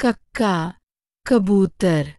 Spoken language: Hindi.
कक्का कबूतर